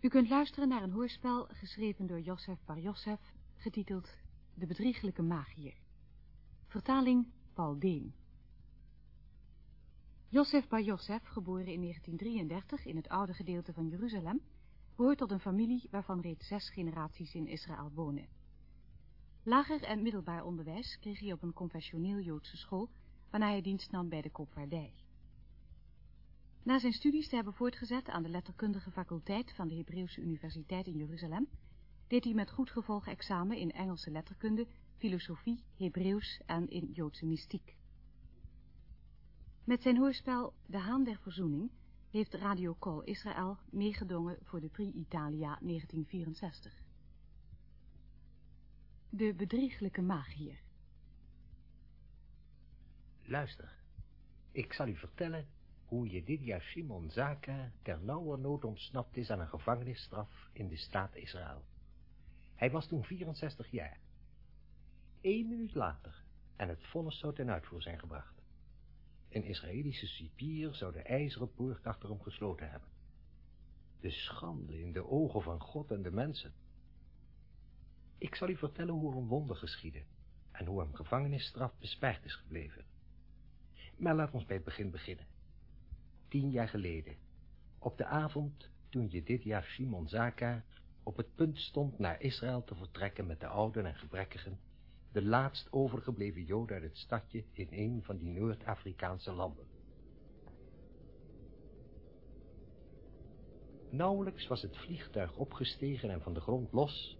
U kunt luisteren naar een hoorspel geschreven door Josef Bar Josef, getiteld De Bedrieglijke Magier. Vertaling Paul Deen. Josef Bar Josef, geboren in 1933 in het oude gedeelte van Jeruzalem, behoort tot een familie waarvan reeds zes generaties in Israël wonen. Lager en middelbaar onderwijs kreeg hij op een confessioneel Joodse school, waarna hij dienst nam bij de koopvaardij. Na zijn studies te hebben voortgezet aan de letterkundige faculteit van de Hebreeuwse Universiteit in Jeruzalem, deed hij met goed gevolg examen in Engelse letterkunde, filosofie, Hebreeuws en in Joodse mystiek. Met zijn hoorspel De Haan der Verzoening heeft Radio Call Israël meegedongen voor de Prix Italia 1964. De bedrieglijke magier. Luister, ik zal u vertellen hoe Jedidia Shimon Zaka ter nood ontsnapt is aan een gevangenisstraf in de staat Israël. Hij was toen 64 jaar. Eén minuut later en het vonnis zou ten uitvoer zijn gebracht. Een Israëlische cipier zou de ijzeren poort achter hem gesloten hebben. De schande in de ogen van God en de mensen. Ik zal u vertellen hoe er een wonder geschiedde en hoe hem gevangenisstraf bespaard is gebleven. Maar laat ons bij het begin beginnen. Tien jaar geleden, op de avond toen Jedidja Shimon Zaka op het punt stond naar Israël te vertrekken met de ouden en gebrekkigen, de laatst overgebleven joden uit het stadje in een van die Noord-Afrikaanse landen. Nauwelijks was het vliegtuig opgestegen en van de grond los,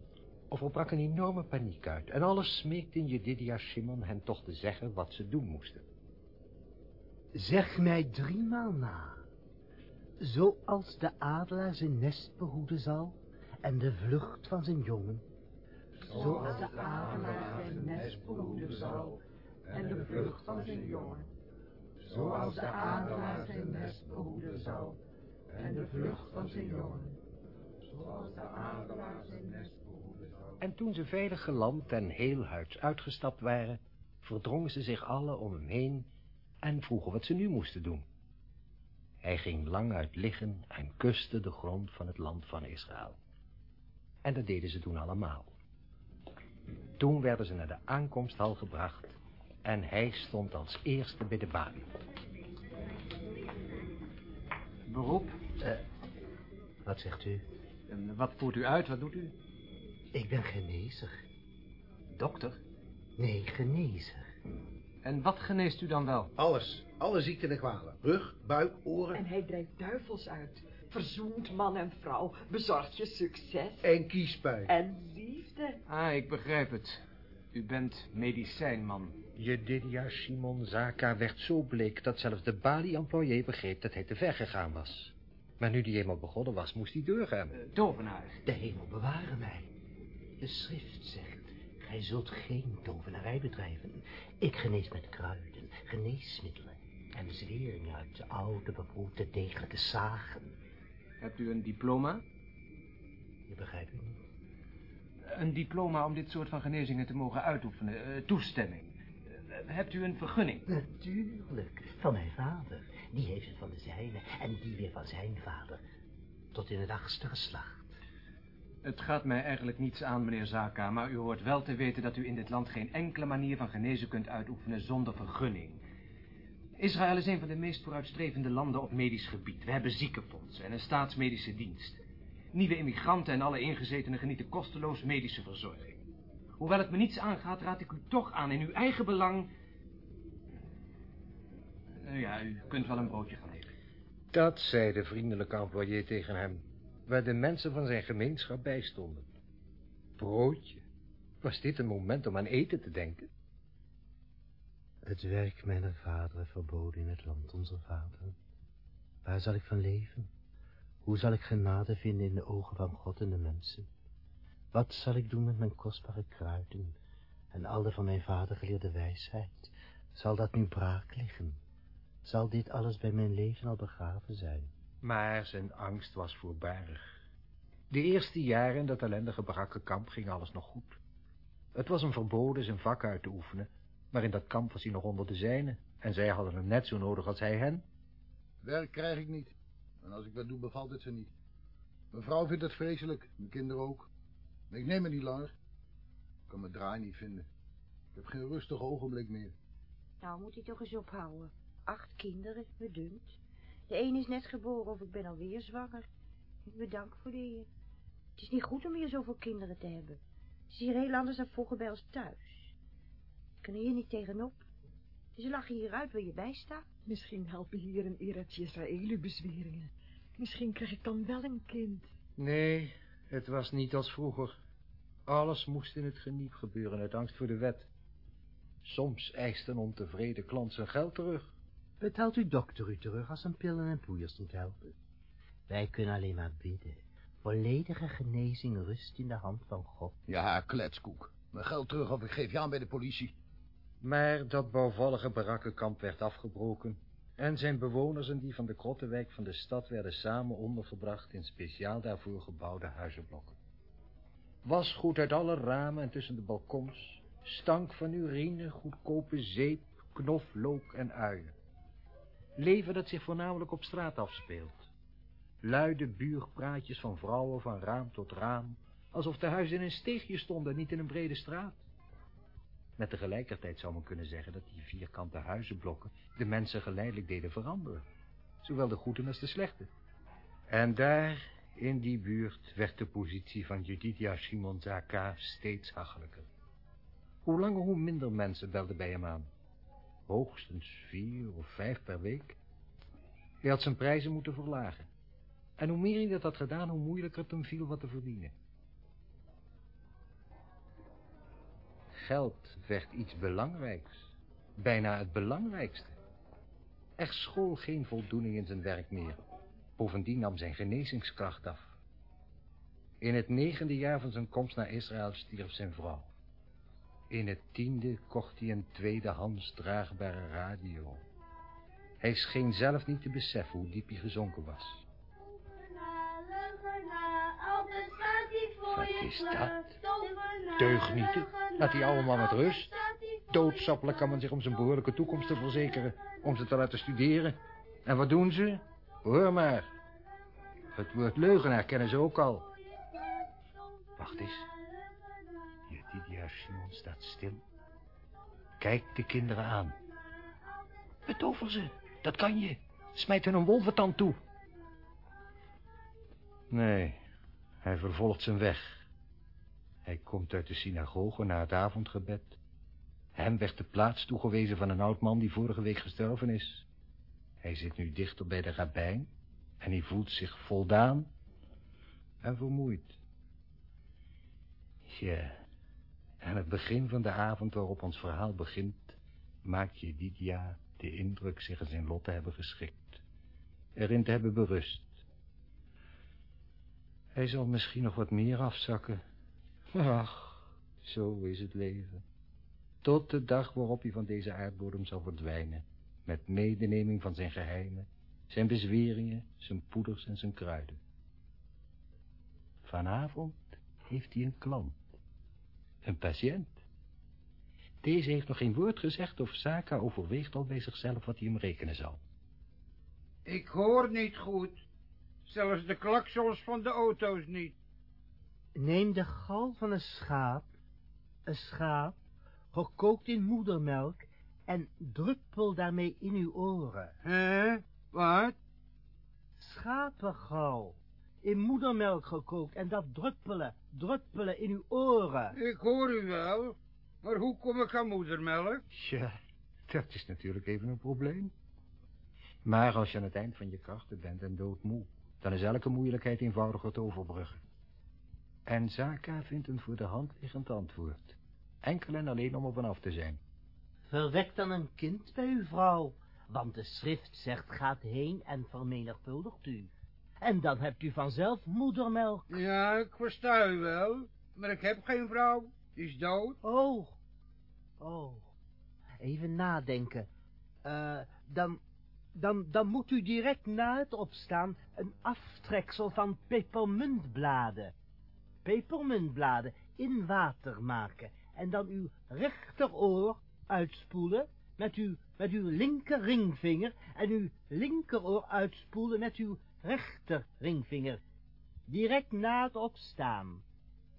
of er brak een enorme paniek uit, en alles smeekten Jedidia Shimon hen toch te zeggen wat ze doen moesten. Zeg mij driemaal na, zoals de adelaar zijn nest behoeden zal en de vlucht van zijn jongen, zoals de adelaar zijn nest behoeden zal en de vlucht van zijn jongen, zoals de adelaar zijn nest behoeden zal en de vlucht van zijn jongen, zoals de adelaar zijn nest behoeden zal. En toen ze veilig geland en heel huids uitgestapt waren, verdrongen ze zich allen om hem heen en vroegen wat ze nu moesten doen. Hij ging lang uit liggen en kuste de grond van het land van Israël. En dat deden ze toen allemaal. Toen werden ze naar de aankomsthal gebracht en hij stond als eerste bij de balie. Beroep? Uh, wat zegt u? En wat voert u uit? Wat doet u? Ik ben genezer. Dokter? Nee, genezer. En wat geneest u dan wel? Alles. Alle ziekten en kwalen. Rug, buik, oren. En hij drijft duivels uit. Verzoent man en vrouw. Bezorgt je succes. En kiespijn. En liefde. Ah, ik begrijp het. U bent medicijnman. Jedidia Simon Zaka werd zo bleek dat zelfs de balie-employé begreep dat hij te ver gegaan was. Maar nu die eenmaal begonnen was, moest hij doorgaan. Uh, tovenaar. De hemel bewaren mij. De schrift zegt, gij zult geen tovenarij bedrijven. Ik genees met kruiden, geneesmiddelen en zweringen uit de oude, beproefde, degelijke zagen. Hebt u een diploma? Je begrijpt het niet. Een diploma om dit soort van genezingen te mogen uitoefenen. Uh, toestemming. Uh, hebt u een vergunning? Natuurlijk. Van mijn vader. Die heeft het van de zijne. En die weer van zijn vader. Tot in het achtste geslacht. Het gaat mij eigenlijk niets aan, meneer Zaka, maar u hoort wel te weten dat u in dit land geen enkele manier van genezen kunt uitoefenen zonder vergunning. Israël is een van de meest vooruitstrevende landen op medisch gebied. We hebben ziekenfondsen en een staatsmedische dienst. Nieuwe immigranten en alle ingezetenen genieten kosteloos medische verzorging. Hoewel het me niets aangaat, raad ik u toch aan in uw eigen belang... Nou ja, u kunt wel een broodje gaan eten. Dat zei de vriendelijke employé tegen hem, waar de mensen van zijn gemeenschap bij stonden. Broodje? Was dit een moment om aan eten te denken? Het werk mijner vader verboden in het land onze vader. Waar zal ik van leven? Hoe zal ik genade vinden in de ogen van God en de mensen? Wat zal ik doen met mijn kostbare kruiden en al de van mijn vader geleerde wijsheid? Zal dat nu braak liggen? Zal dit alles bij mijn leven al begraven zijn? Maar zijn angst was voorbarig. De eerste jaren in dat ellendige barakkenkamp ging alles nog goed. Het was hem verboden zijn vak uit te oefenen, maar in dat kamp was hij nog onder de zijnen, en zij hadden hem net zo nodig als hij hen. Werk krijg ik niet. En als ik dat doe, bevalt het ze niet. Mijn vrouw vindt het vreselijk, mijn kinderen ook. Maar ik neem het niet langer. Ik kan mijn draai niet vinden. Ik heb geen rustig ogenblik meer. Nou moet hij toch eens ophouden. Acht kinderen, me dunkt. De een is net geboren of ik ben alweer zwanger. Ik bedank voor de heer. Het is niet goed om hier zoveel kinderen te hebben. Het is hier heel anders dan vroeger bij ons thuis. Ik kan hier niet tegenop. Ze lachen hieruit waar je bij staat. Misschien helpen hier een Eretz Israëli bezweringen. Misschien krijg ik dan wel een kind. Nee, het was niet als vroeger. Alles moest in het geniep gebeuren uit angst voor de wet. Soms eist een ontevreden klant zijn geld terug. Betaalt uw dokter u terug als een pillen en poeiers niet helpen? Wij kunnen alleen maar bidden. Volledige genezing rust in de hand van God. Ja, kletskoek. Mijn geld terug of ik geef je aan bij de politie. Maar dat bouwvallige barakkenkamp werd afgebroken... en zijn bewoners en die van de Krottenwijk van de stad... werden samen ondergebracht in speciaal daarvoor gebouwde huizenblokken. Wasgoed uit alle ramen en tussen de balkons... stank van urine, goedkope zeep, knoflook en uien. Leven dat zich voornamelijk op straat afspeelt. Luide buurpraatjes van vrouwen van raam tot raam... alsof de huizen in een steegje stonden, niet in een brede straat. Met tegelijkertijd zou men kunnen zeggen dat die vierkante huizenblokken de mensen geleidelijk deden veranderen. Zowel de goede als de slechte. En daar, in die buurt, werd de positie van Judithia Simon Zaka steeds hachelijker. Hoe langer hoe minder mensen belden bij hem aan. Hoogstens vier of vijf per week. Hij had zijn prijzen moeten verlagen. En hoe meer hij dat had gedaan, hoe moeilijker het hem viel wat te verdienen. Geld werd iets belangrijks. Bijna het belangrijkste. Er school geen voldoening in zijn werk meer. Bovendien nam zijn genezingskracht af. In het negende jaar van zijn komst naar Israël stierf zijn vrouw. In het tiende kocht hij een tweedehands draagbare radio. Hij scheen zelf niet te beseffen hoe diep hij gezonken was. Wat is dat? Deugnieten. Laat die oude man met rust. Doodsappelijk kan men zich om zijn behoorlijke toekomst te verzekeren. Om ze te laten studeren. En wat doen ze? Hoor maar. Het woord leugenaar kennen ze ook al. Wacht eens. Simon staat stil. Kijk de kinderen aan. Betover ze. Dat kan je. Smijt hun een wolventand toe. Nee, hij vervolgt zijn weg. Hij komt uit de synagoge na het avondgebed. Hem werd de plaats toegewezen van een oud man die vorige week gestorven is. Hij zit nu dichter bij de rabbijn en hij voelt zich voldaan en vermoeid. Ja, aan het begin van de avond waarop ons verhaal begint, maakt je Didia de indruk zich in zijn lot te hebben geschikt, erin te hebben berust. Hij zal misschien nog wat meer afzakken. Ach, zo is het leven. Tot de dag waarop hij van deze aardbodem zal verdwijnen, met medeneming van zijn geheimen, zijn bezweringen, zijn poeders en zijn kruiden. Vanavond heeft hij een klant, een patiënt. Deze heeft nog geen woord gezegd of Saka overweegt al bij zichzelf wat hij hem rekenen zal. Ik hoor niet goed. Zelfs de klaksels van de auto's niet. Neem de gal van een schaap, een schaap, gekookt in moedermelk, en druppel daarmee in uw oren. Hè? Wat? Schapengal, in moedermelk gekookt, en dat druppelen, druppelen in uw oren. Ik hoor u wel, maar hoe kom ik aan moedermelk? Tja, dat is natuurlijk even een probleem. Maar als je aan het eind van je krachten bent en doodmoe, dan is elke moeilijkheid eenvoudiger te overbruggen. En Zaka vindt een voor de hand liggend antwoord. Enkel en alleen om er vanaf te zijn. Verwek dan een kind bij uw vrouw, want de schrift zegt gaat heen en vermenigvuldigt u. En dan hebt u vanzelf moedermelk. Ja, ik versta u wel, maar ik heb geen vrouw. Die is dood. Oh, oh, even nadenken. Eh, dan, dan, dan moet u direct na het opstaan een aftreksel van pepermuntbladen. Pepermuntbladen in water maken en dan uw rechteroor uitspoelen met uw, met uw linker ringvinger en uw linkeroor uitspoelen met uw rechter ringvinger. direct na het opstaan.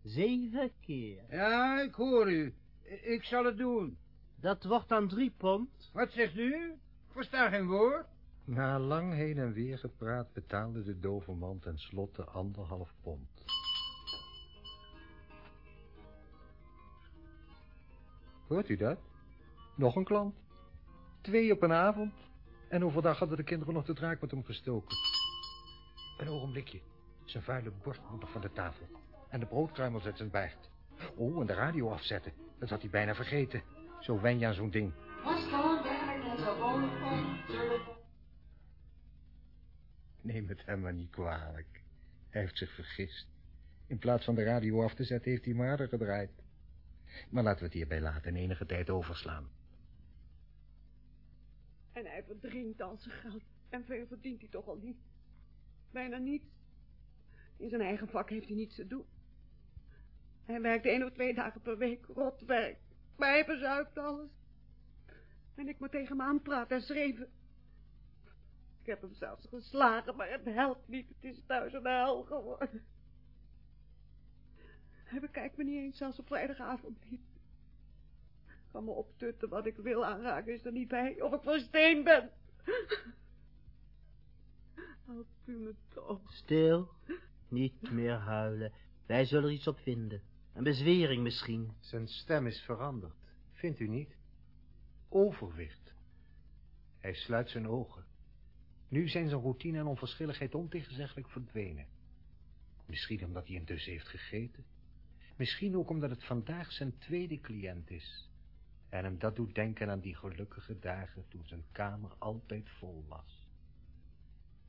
Zeven keer. Ja, ik hoor u. Ik zal het doen. Dat wordt dan drie pond. Wat zegt u? Ik versta geen woord. Na lang heen en weer gepraat betaalde de dove man tenslotte anderhalf pond. Hoort u dat? Nog een klant. Twee op een avond. En overdag hadden de kinderen nog de draak met hem gestoken. Een ogenblikje. Zijn vuile borst moet nog van de tafel. En de broodkruimels uit zijn baard. Oh, en de radio afzetten. Dat had hij bijna vergeten. Zo wen je aan zo'n ding. Neem het hem maar niet kwalijk. Hij heeft zich vergist. In plaats van de radio af te zetten, heeft hij hem harder gedraaid. Maar laten we het hierbij laten en enige tijd overslaan. En hij verdrinkt al zijn geld. En veel verdient hij toch al niet. Bijna niets. In zijn eigen vak heeft hij niets te doen. Hij werkt één of twee dagen per week, rotwerk. Maar hij alles. En ik moet tegen hem aanpraten en schreven. Ik heb hem zelfs geslagen, maar het helpt niet. Het is thuis een hel geworden. Hij bekijkt me niet eens, zelfs op vrijdagavond niet. Ik kan me optutten wat ik wil aanraken, is er niet bij. Of ik voor steen ben. Help u me toch. Stil, niet meer huilen. Wij zullen er iets op vinden. Een bezwering misschien. Zijn stem is veranderd. Vindt u niet? Overwicht. Hij sluit zijn ogen. Nu zijn zijn routine en onverschilligheid ontegenzeggelijk verdwenen. Misschien omdat hij intussen heeft gegeten. Misschien ook omdat het vandaag zijn tweede cliënt is. En hem dat doet denken aan die gelukkige dagen toen zijn kamer altijd vol was.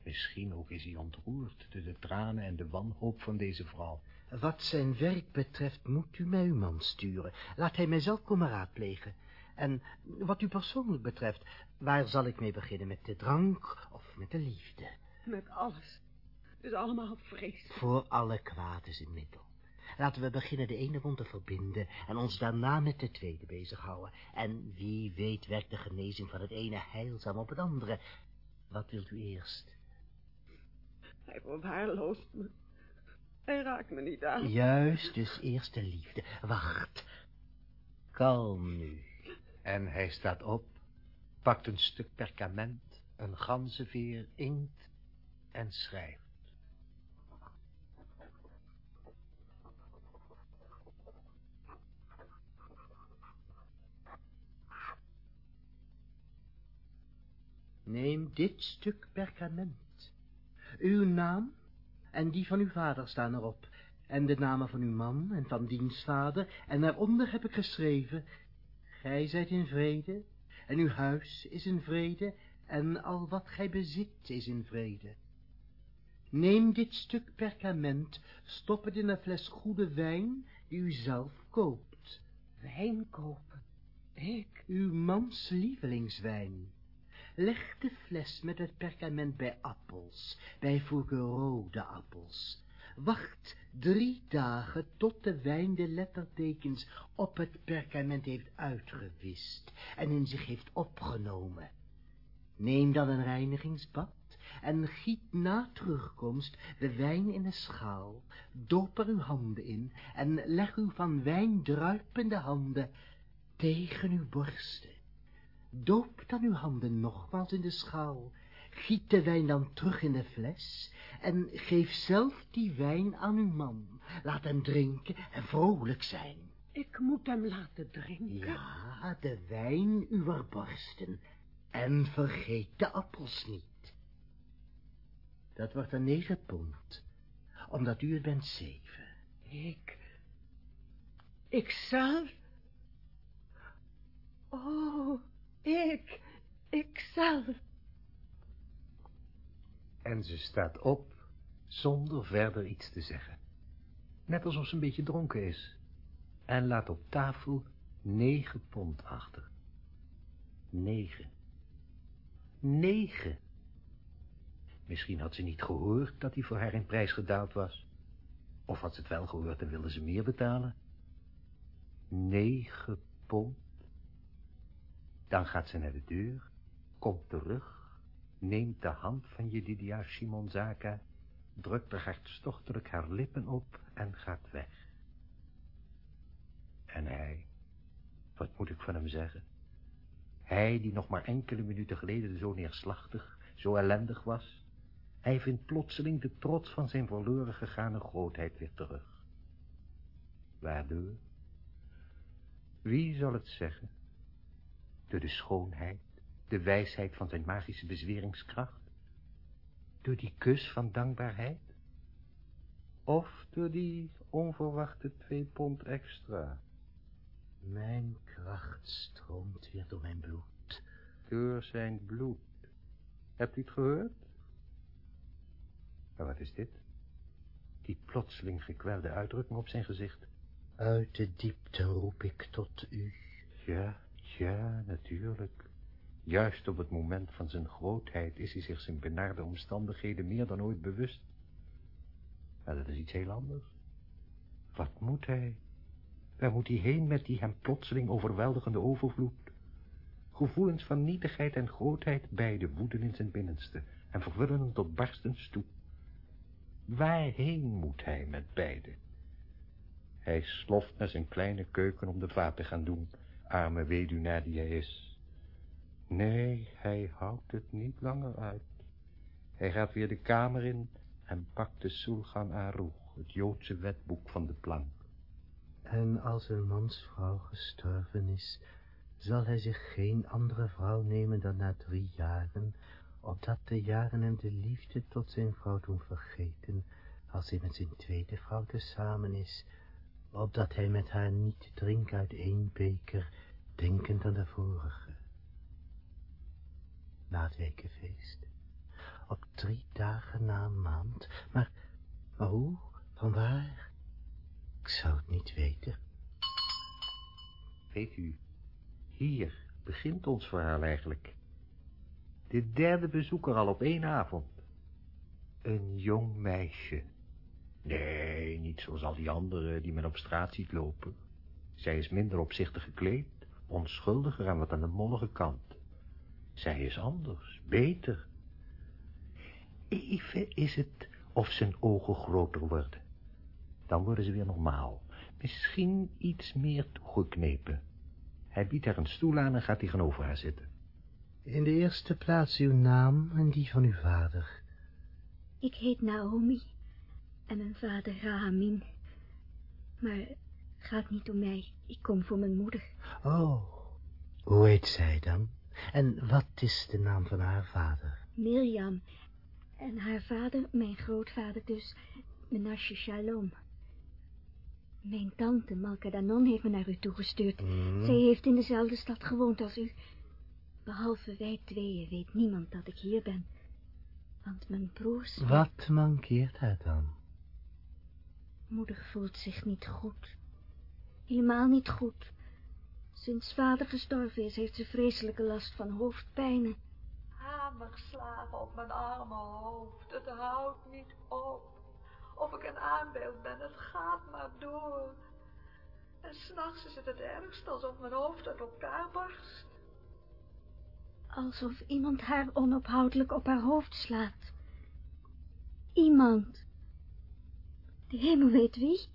Misschien ook is hij ontroerd door de tranen en de wanhoop van deze vrouw. Wat zijn werk betreft moet u mij uw man sturen. Laat hij mijzelf komen raadplegen. En wat u persoonlijk betreft, waar zal ik mee beginnen? Met de drank of met de liefde? Met alles. Het is allemaal vreselijk. Voor alle kwaad is een middel. Laten we beginnen de ene wond te verbinden en ons daarna met de tweede bezighouden. En wie weet werkt de genezing van het ene heilzaam op het andere. Wat wilt u eerst? Hij verwaarloost me. Hij raakt me niet aan. Juist, dus eerst de liefde. Wacht. Kalm nu. En hij staat op, pakt een stuk perkament, een ganzenveer, inkt en schrijft. Neem dit stuk perkament. Uw naam en die van uw vader staan erop, en de namen van uw man en van diens vader, en daaronder heb ik geschreven, Gij zijt in vrede, en uw huis is in vrede, en al wat gij bezit is in vrede. Neem dit stuk perkament, stop het in een fles goede wijn, die u zelf koopt. Wijn kopen? Ik? Uw mans lievelingswijn. Leg de fles met het perkament bij appels, bij voorkeur rode appels. Wacht drie dagen tot de wijn de lettertekens op het perkament heeft uitgewist en in zich heeft opgenomen. Neem dan een reinigingsbad en giet na terugkomst de wijn in een schaal, doop er uw handen in en leg uw van wijn druipende handen tegen uw borsten. Doop dan uw handen nogmaals in de schaal, giet de wijn dan terug in de fles en geef zelf die wijn aan uw man. Laat hem drinken en vrolijk zijn. Ik moet hem laten drinken? Ja, de wijn uwer borsten. En vergeet de appels niet. Dat wordt een negen pond, omdat u het bent zeven. Ik... Ik zelf? Oh, ik... Ik zelf... En ze staat op, zonder verder iets te zeggen. Net alsof ze een beetje dronken is. En laat op tafel negen pond achter. Negen. Negen. Misschien had ze niet gehoord dat hij voor haar in prijs gedaald was. Of had ze het wel gehoord en wilde ze meer betalen. Negen pond. Dan gaat ze naar de deur, komt terug, neemt de hand van Jedidia Simonzaka drukt er hartstochtelijk haar lippen op en gaat weg. En hij, wat moet ik van hem zeggen? Hij die nog maar enkele minuten geleden zo neerslachtig, zo ellendig was, hij vindt plotseling de trots van zijn verloren gegane grootheid weer terug. Waardoor? Wie zal het zeggen? Door de schoonheid, de wijsheid van zijn magische bezweringskracht? Door die kus van dankbaarheid? Of door die onverwachte twee pond extra? Mijn kracht stroomt weer door mijn bloed. Door zijn bloed. Hebt u het gehoord? Maar wat is dit? Die plotseling gekwelde uitdrukking op zijn gezicht. Uit de diepte roep ik tot u. Ja, ja, natuurlijk. Juist op het moment van zijn grootheid is hij zich zijn benarde omstandigheden meer dan ooit bewust. Maar dat is iets heel anders. Wat moet hij? Waar moet hij heen met die hem plotseling overweldigende overvloed? Gevoelens van nietigheid en grootheid beide woeden in zijn binnenste en vervullen hem tot barstens toe. Waarheen moet hij met beide? Hij sloft naar zijn kleine keuken om de vaat te gaan doen, arme weduwnaar die hij is. Nee, hij houdt het niet langer uit. Hij gaat weer de kamer in en pakt de Sulgan Aruch, het Joodse wetboek van de plank. En als een mansvrouw gestorven is, zal hij zich geen andere vrouw nemen dan na drie jaren, opdat de jaren hem de liefde tot zijn vrouw doen vergeten, als hij met zijn tweede vrouw tezamen is, opdat hij met haar niet drinkt uit één beker, denkend aan de vorige. Na het wekenfeest, op drie dagen na een maand, maar, maar hoe, van waar? Ik zou het niet weten. Weet u, hier begint ons verhaal eigenlijk. De derde bezoeker al op één avond. Een jong meisje. Nee, niet zoals al die anderen die men op straat ziet lopen. Zij is minder opzichtig gekleed, onschuldiger en wat aan de mollige kant. Zij is anders, beter. Even is het of zijn ogen groter worden. Dan worden ze weer normaal. Misschien iets meer toegeknepen. Hij biedt haar een stoel aan en gaat tegenover haar zitten. In de eerste plaats uw naam en die van uw vader. Ik heet Naomi en mijn vader Rahamin. Maar het gaat niet om mij. Ik kom voor mijn moeder. Oh, hoe heet zij dan? En wat is de naam van haar vader? Mirjam. En haar vader, mijn grootvader dus, Menashe Shalom. Mijn tante, Malka Danon, heeft me naar u toegestuurd. Mm. Zij heeft in dezelfde stad gewoond als u. Behalve wij tweeën weet niemand dat ik hier ben. Want mijn broers... Wat mankeert haar dan? Moeder voelt zich niet goed. Helemaal niet goed. Sinds vader gestorven is, heeft ze vreselijke last van hoofdpijnen. Hamerslagen op mijn arme hoofd. Het houdt niet op. Of ik een aanbeeld ben, het gaat maar door. En s'nachts is het het ergst, alsof mijn hoofd uit elkaar barst. Alsof iemand haar onophoudelijk op haar hoofd slaat. Iemand. De hemel weet wie.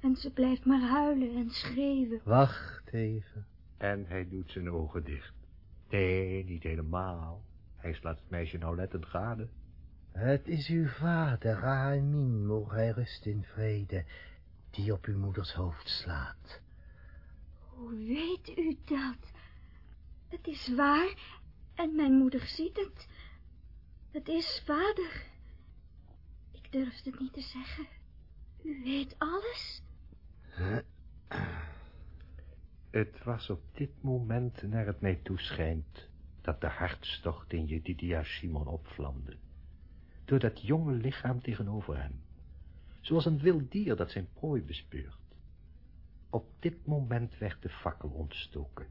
En ze blijft maar huilen en schreeuwen. Wacht even. En hij doet zijn ogen dicht. Nee, niet helemaal. Hij slaat het meisje nauwlettend gade. Het is uw vader, Rahamin, mogen hij rust in vrede, die op uw moeders hoofd slaat. Hoe weet u dat? Het is waar en mijn moeder ziet het. Het is vader. Ik durfde het niet te zeggen. U weet alles? Het was op dit moment, naar het mij toeschijnt, dat de hartstocht in Jedidia Simon opvlamde. Door dat jonge lichaam tegenover hem. Zoals een wild dier dat zijn prooi bespeurt. Op dit moment werd de fakkel ontstoken.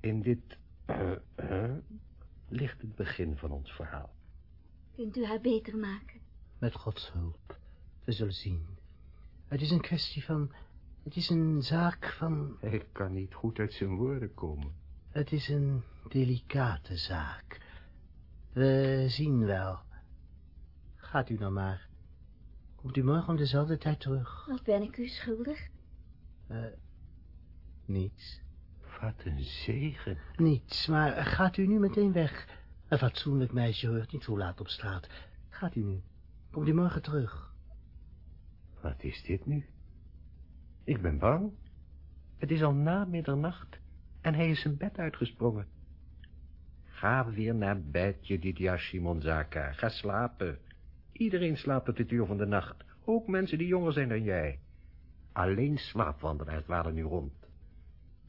In dit, uh, uh, ligt het begin van ons verhaal. Kunt u haar beter maken? Met Gods hulp. We zullen zien. Het is een kwestie van... Het is een zaak van... Hij kan niet goed uit zijn woorden komen. Het is een delicate zaak. We zien wel. gaat u nou maar. Komt u morgen om dezelfde tijd terug? Wat ben ik u schuldig? Uh, niets. Wat een zegen. Niets, maar gaat u nu meteen weg. Een fatsoenlijk meisje hoort niet zo laat op straat. Gaat u nu. Komt u morgen terug. Wat is dit nu? Ik ben bang. Het is al na middernacht en hij is zijn bed uitgesprongen. Ga weer naar bed, Jedidia Simonzaka. Ga slapen. Iedereen slaapt op dit uur van de nacht. Ook mensen die jonger zijn dan jij. Alleen slaapwandelaars waren nu rond.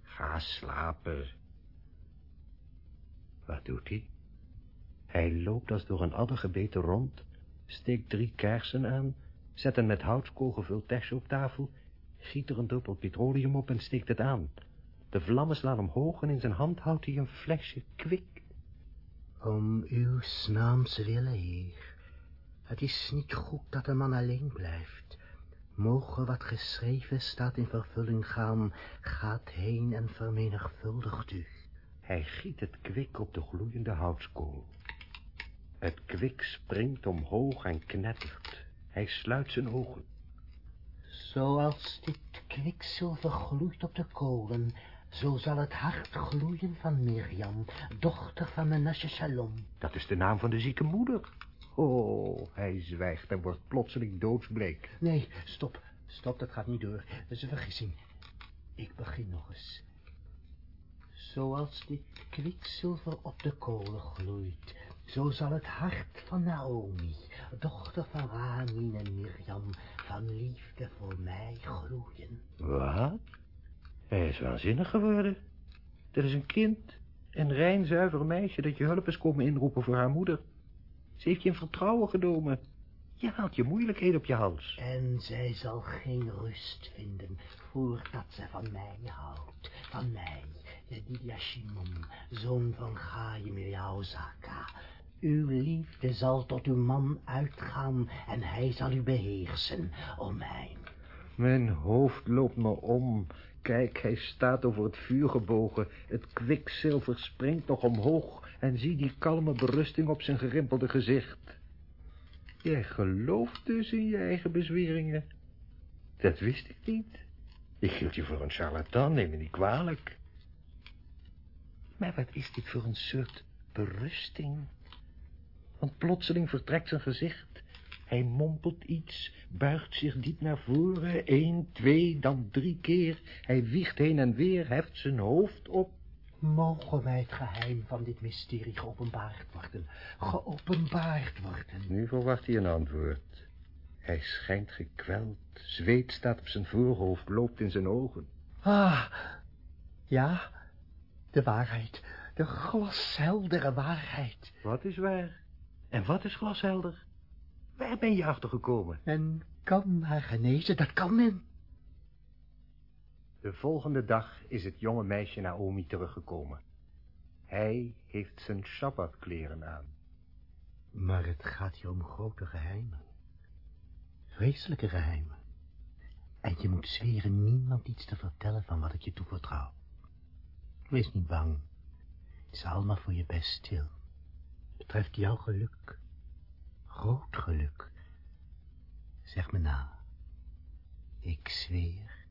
Ga slapen. Wat doet hij? Hij loopt als door een adder gebeten rond, steekt drie kaarsen aan, zet een met houtskool gevuld tasje op tafel, giet er een druppel petroleum op en steekt het aan. De vlammen slaan omhoog en in zijn hand houdt hij een flesje kwik. Om uw naams willen, heer. Het is niet goed dat een man alleen blijft. Mogen wat geschreven staat in vervulling gaan, gaat heen en vermenigvuldigt u. Hij giet het kwik op de gloeiende houtskool. Het kwik springt omhoog en knettert. Hij sluit zijn ogen. Zoals dit kwikzilver gloeit op de kolen, zo zal het hart gloeien van Mirjam, dochter van Menashe Shalom. Dat is de naam van de zieke moeder. Oh, hij zwijgt en wordt plotseling doodsbleek. Nee, stop, stop, dat gaat niet door. Dat is een vergissing. Ik begin nog eens. Zoals dit kwikzilver op de kolen gloeit, zo zal het hart van Naomi, dochter van Ramin en Mirjam, van liefde voor mij gloeien. Wat? Hij is waanzinnig geworden. Dat is een kind, een rein zuiver meisje dat je hulp is komen inroepen voor haar moeder. Ze heeft je in vertrouwen genomen. Je haalt je moeilijkheden op je hals. En zij zal geen rust vinden voordat ze van mij houdt. Van mij, Yedidia Shimon, zoon van Mirjauzaka. Uw liefde zal tot uw man uitgaan en hij zal u beheersen, o mijn. Mijn hoofd loopt me om. Kijk, hij staat over het vuur gebogen. Het kwikzilver springt nog omhoog en zie die kalme berusting op zijn gerimpelde gezicht. Jij gelooft dus in je eigen bezweringen. Dat wist ik niet. Ik hield je voor een charlatan, neem me niet kwalijk. Maar wat is dit voor een soort berusting? Want plotseling vertrekt zijn gezicht. Hij mompelt iets, buigt zich diep naar voren, één, twee, dan drie keer. Hij wiegt heen en weer, heft zijn hoofd op. Mogen mij het geheim van dit mysterie geopenbaard worden, geopenbaard worden. Nu verwacht hij een antwoord. Hij schijnt gekweld, zweet staat op zijn voorhoofd, loopt in zijn ogen. Ah, ja, de waarheid, de glasheldere waarheid. Wat is waar? En wat is glashelder? Waar ben je achter gekomen? En kan haar genezen, dat kan men. De volgende dag is het jonge meisje Naomi teruggekomen. Hij heeft zijn Shabbatkleren aan. Maar het gaat hier om grote geheimen. Vreselijke geheimen. En je moet zweren niemand iets te vertellen van wat ik je toevertrouw. Wees niet bang. Het is allemaal voor je best stil. Het betreft jouw geluk. Groot geluk. Zeg me na. Ik zweer.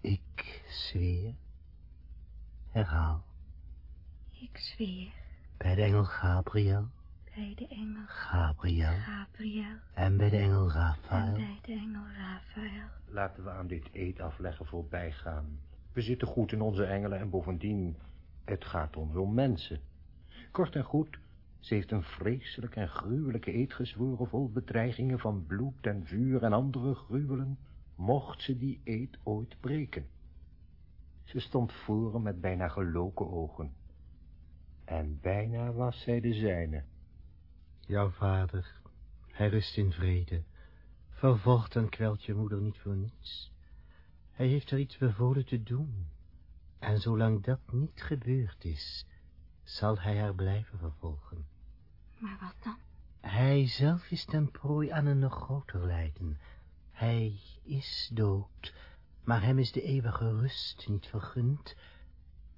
Ik zweer. Herhaal. Ik zweer. Bij de engel Gabriel. Bij de engel Gabriel. Gabriel. En bij de engel En Raphaël. bij de engel Raphaël. Laten we aan dit eed afleggen voorbij gaan. We zitten goed in onze engelen en bovendien, het gaat ons om mensen. Kort en goed, ze heeft een vreselijk en gruwelijke eed gezworen vol bedreigingen van bloed en vuur en andere gruwelen, mocht ze die eed ooit breken. Ze stond voor hem met bijna geloken ogen. En bijna was zij de zijne. Jouw vader, hij rust in vrede. Vervolgt en kwelt je moeder niet voor niets. Hij heeft er iets bevolen te doen. En zolang dat niet gebeurd is, zal hij haar blijven vervolgen. Maar wat dan? Hij zelf is ten prooi aan een nog groter lijden. Hij is dood, maar hem is de eeuwige rust niet vergund,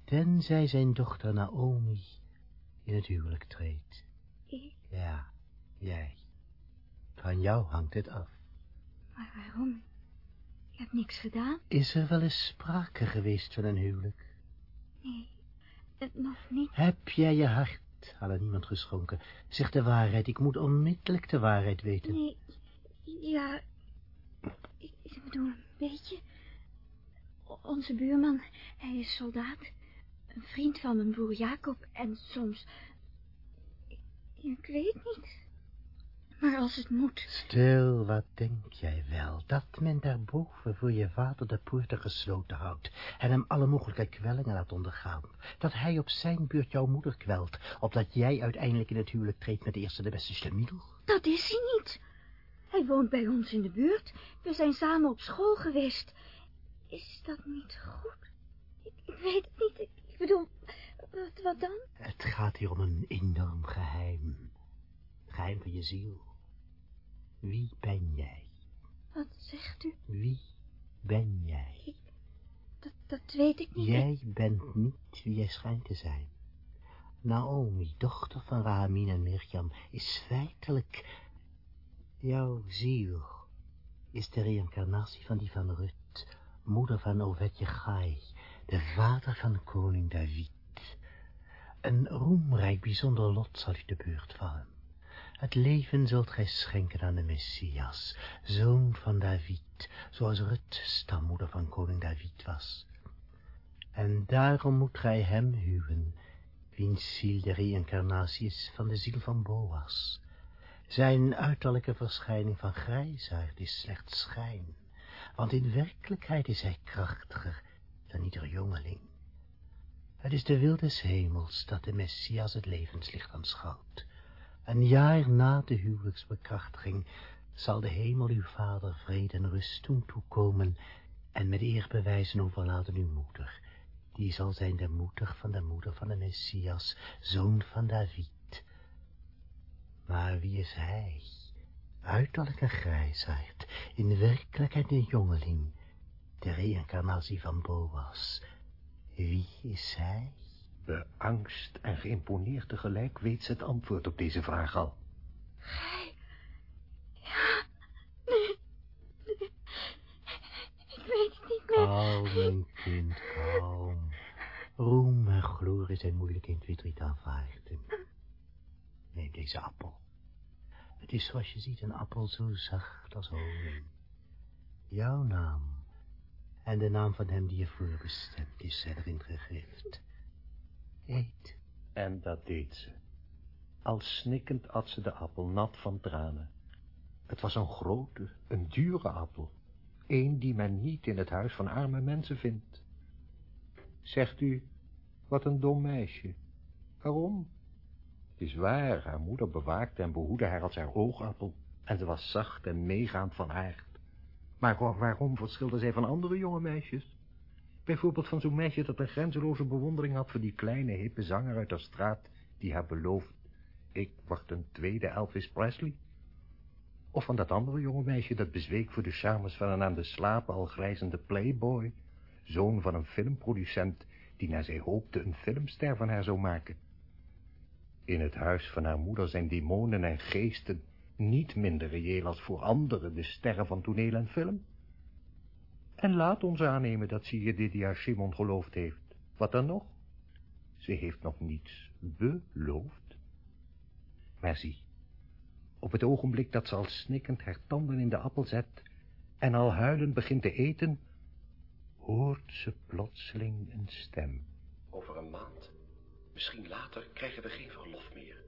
tenzij zijn dochter Naomi in het huwelijk treedt. Ik? Ja, jij. Van jou hangt het af. Maar waarom? Ik heb niks gedaan. Is er wel eens sprake geweest van een huwelijk? Nee, nog niet. Heb jij je hart aan niemand geschonken? Zeg de waarheid, ik moet onmiddellijk de waarheid weten. Nee, ja, ik, ik bedoel een beetje. Onze buurman, hij is soldaat. Een vriend van mijn broer Jacob en soms... Ik, ik weet niet. Maar als het moet... Stil, wat denk jij wel? Dat men daarboven voor je vader de poorten gesloten houdt... en hem alle mogelijke kwellingen laat ondergaan. Dat hij op zijn beurt jouw moeder kwelt... opdat jij uiteindelijk in het huwelijk treedt met de eerste de beste schlemiedel? Dat is hij niet. Hij woont bij ons in de buurt. We zijn samen op school geweest. Is dat niet goed? Ik, ik weet het niet. Ik, ik bedoel, wat, wat dan? Het gaat hier om een enorm geheim. Geheim van je ziel. Wie ben jij? Wat zegt u? Wie ben jij? Ik, dat, dat weet ik niet. Jij bent niet wie jij schijnt te zijn. Naomi, dochter van Rahamin en Mirjam, is feitelijk... Jouw ziel is de reïncarnatie van die van Rut, moeder van Ovetje Gai, de vader van koning David. Een roemrijk bijzonder lot zal u de beurt vallen. Het leven zult gij schenken aan de Messias, zoon van David, zoals Rut stammoeder van koning David was. En daarom moet gij hem huwen, wiens ziel de reïncarnatie is van de ziel van Boas. Zijn uiterlijke verschijning van grijsaard is slechts schijn, want in werkelijkheid is hij krachtiger dan ieder jongeling. Het is de wil des hemels dat de Messias het levenslicht aanschouwt. Een jaar na de huwelijksbekrachtiging zal de hemel uw vader vrede en rust doen toekomen en met eerbewijzen overlaten uw moeder. Die zal zijn de moeder van de moeder van de Messias, zoon van David. Maar wie is hij? Uiterlijk een grijsaard, in werkelijkheid een jongeling, de reïncarnatie van Boas. Wie is hij? Beangst en geïmponeerd tegelijk weet ze het antwoord op deze vraag al. Gij? Ja, nee, nee, ik weet het niet meer. Kalm, mijn kind, kalm. Roem en glorie zijn moeilijk in verdriet aanvaarden. Neem deze appel. Het is zoals je ziet een appel zo zacht als honing. Jouw naam en de naam van hem die je voorbestemd is zijn erin gegrift. En dat deed ze. Al snikkend at ze de appel nat van tranen. Het was een grote, een dure appel. Een die men niet in het huis van arme mensen vindt. Zegt u, wat een dom meisje. Waarom? Het is waar, haar moeder bewaakte en behoedde haar als haar oogappel, en ze was zacht en meegaand van aard. Maar waarom verschilde zij van andere jonge meisjes? Bijvoorbeeld van zo'n meisje dat een grenzeloze bewondering had voor die kleine, hippe zanger uit de straat, die haar belooft, ik word een tweede Elvis Presley. Of van dat andere jonge meisje dat bezweek voor de charmes van een aan de slapen al grijzende playboy, zoon van een filmproducent, die naar zij hoopte een filmster van haar zou maken. In het huis van haar moeder zijn demonen en geesten niet minder reëel als voor anderen de sterren van toneel en film. En laat ons aannemen dat ze je dit jaar Simon geloofd heeft. Wat dan nog? Ze heeft nog niets beloofd. Maar zie, op het ogenblik dat ze al snikkend haar tanden in de appel zet en al huilend begint te eten, hoort ze plotseling een stem. Over een maand, misschien later, krijgen we geen verlof meer.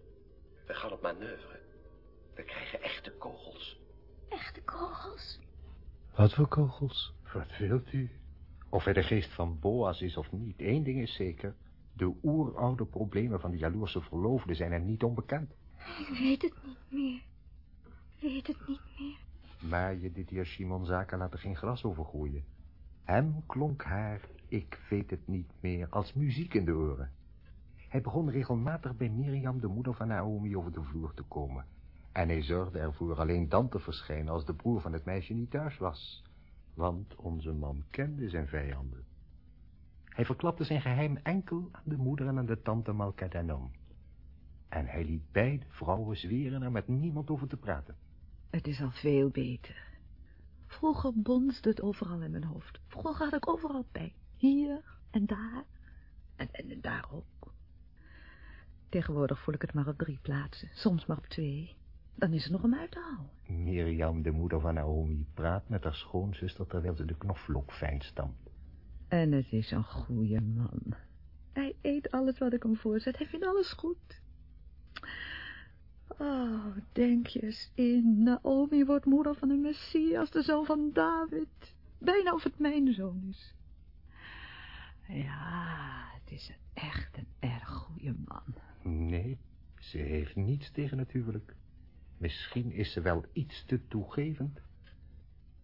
We gaan op manoeuvre. We krijgen echte kogels. Echte kogels? Wat voor kogels? Wat wilt u? Of hij de geest van Boas is of niet, één ding is zeker. De oeroude problemen van de jaloerse verloofde zijn hem niet onbekend. Ik weet het niet meer. Ik weet het niet meer. Maar je dit hier Simon Zaken laat er geen gras over groeien. Hem klonk haar, ik weet het niet meer, als muziek in de oren. Hij begon regelmatig bij Miriam, de moeder van Naomi, over de vloer te komen. En hij zorgde ervoor alleen dan te verschijnen als de broer van het meisje niet thuis was. Want onze man kende zijn vijanden. Hij verklapte zijn geheim enkel aan de moeder en aan de tante Malkadanon. En hij liet beide vrouwen zweren er met niemand over te praten. Het is al veel beter. Vroeger bonsde het overal in mijn hoofd. Vroeger had ik overal pijn. Hier en daar. En daar ook. Tegenwoordig voel ik het maar op drie plaatsen. Soms maar op twee. Dan is er nog om uit te halen. Mirjam, de moeder van Naomi, praat met haar schoonzuster terwijl ze de knoflook fijn stampt. En het is een goede man. Hij eet alles wat ik hem voorzet. Hij vindt alles goed. Oh, denk je eens in. Naomi wordt moeder van een Messias, de zoon van David. Bijna of het mijn zoon is. Ja, het is echt een erg goede man. Nee, ze heeft niets tegen het huwelijk. Misschien is ze wel iets te toegevend.